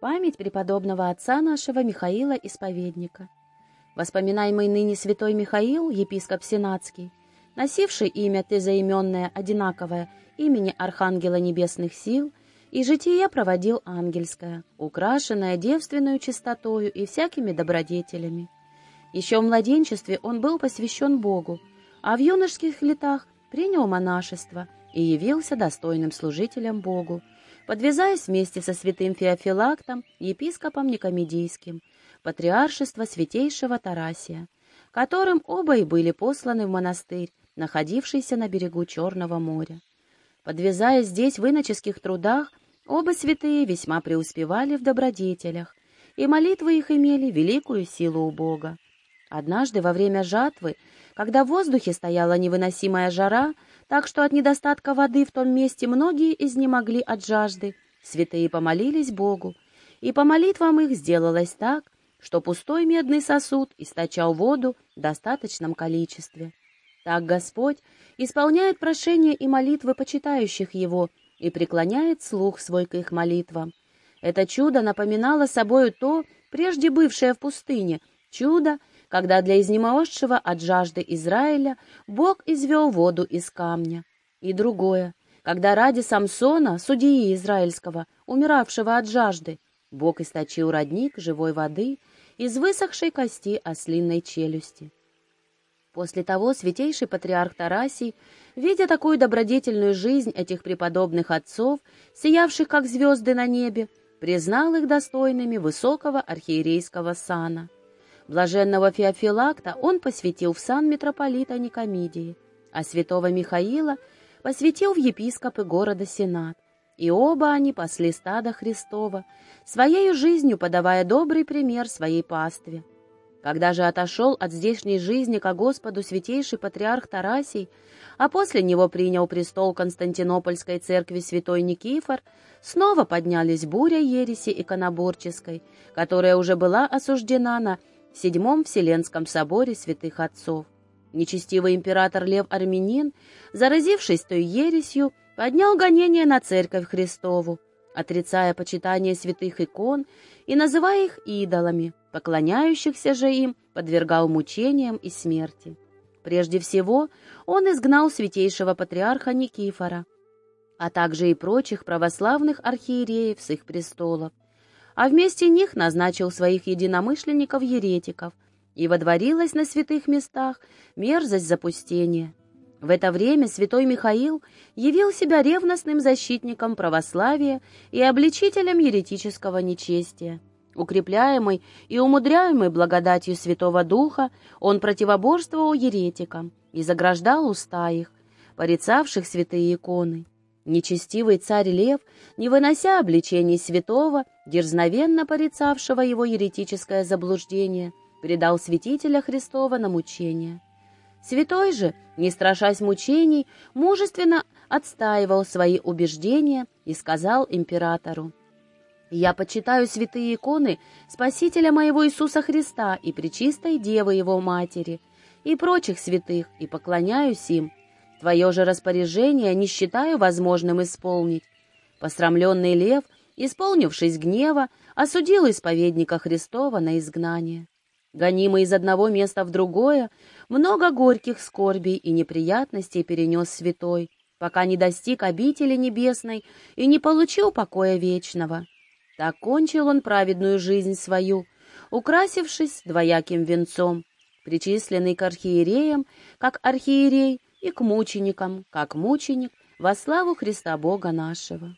Память преподобного отца нашего Михаила Исповедника. Воспоминаемый ныне святой Михаил, епископ Сенатский, носивший имя тезаименное одинаковое имени Архангела Небесных Сил, и житие проводил ангельское, украшенное девственную чистотою и всякими добродетелями. Еще в младенчестве он был посвящен Богу, а в юношеских летах принял монашество и явился достойным служителем Богу, подвязаясь вместе со святым Феофилактом, епископом Никомедийским, патриаршества святейшего Тарасия, которым оба и были посланы в монастырь, находившийся на берегу Черного моря. Подвязаясь здесь в иноческих трудах, оба святые весьма преуспевали в добродетелях, и молитвы их имели великую силу у Бога. Однажды во время жатвы, когда в воздухе стояла невыносимая жара, так что от недостатка воды в том месте многие изнемогли от жажды. Святые помолились Богу, и по молитвам их сделалось так, что пустой медный сосуд источал воду в достаточном количестве. Так Господь исполняет прошения и молитвы почитающих Его и преклоняет слух свой к их молитвам. Это чудо напоминало собою то, прежде бывшее в пустыне, чудо, когда для изнемогшего от жажды Израиля Бог извел воду из камня. И другое, когда ради Самсона, судьи израильского, умиравшего от жажды, Бог источил родник живой воды из высохшей кости ослинной челюсти. После того святейший патриарх Тарасий, видя такую добродетельную жизнь этих преподобных отцов, сиявших как звезды на небе, признал их достойными высокого архиерейского сана. Блаженного Феофилакта он посвятил в сан митрополита Никомидии, а святого Михаила посвятил в епископы города Сенат. И оба они пасли стада Христова, своей жизнью подавая добрый пример своей пастве. Когда же отошел от здешней жизни ко Господу святейший патриарх Тарасий, а после него принял престол Константинопольской церкви святой Никифор, снова поднялись буря ереси иконоборческой, которая уже была осуждена на Седьмом Вселенском соборе святых отцов. Нечестивый император Лев Армянин, заразившись той ересью, поднял гонение на церковь Христову, отрицая почитание святых икон и называя их идолами, поклоняющихся же им подвергал мучениям и смерти. Прежде всего, он изгнал святейшего патриарха Никифора, а также и прочих православных архиереев с их престолов, а вместе них назначил своих единомышленников-еретиков, и водворилась на святых местах мерзость запустения. В это время святой Михаил явил себя ревностным защитником православия и обличителем еретического нечестия. Укрепляемый и умудряемый благодатью Святого Духа, он противоборствовал еретикам и заграждал уста их, порицавших святые иконы. Нечестивый царь Лев, не вынося обличений святого, дерзновенно порицавшего его еретическое заблуждение, предал святителя Христова на мучение. Святой же, не страшась мучений, мужественно отстаивал свои убеждения и сказал императору, «Я почитаю святые иконы Спасителя моего Иисуса Христа и Пречистой Девы Его Матери, и прочих святых, и поклоняюсь им, Твое же распоряжение не считаю возможным исполнить. Посрамленный лев, исполнившись гнева, осудил исповедника Христова на изгнание. Гонимый из одного места в другое, много горьких скорбей и неприятностей перенес святой, пока не достиг обители небесной и не получил покоя вечного. Так кончил он праведную жизнь свою, украсившись двояким венцом, причисленный к архиереям, как архиерей, и к мученикам, как мученик, во славу Христа Бога нашего.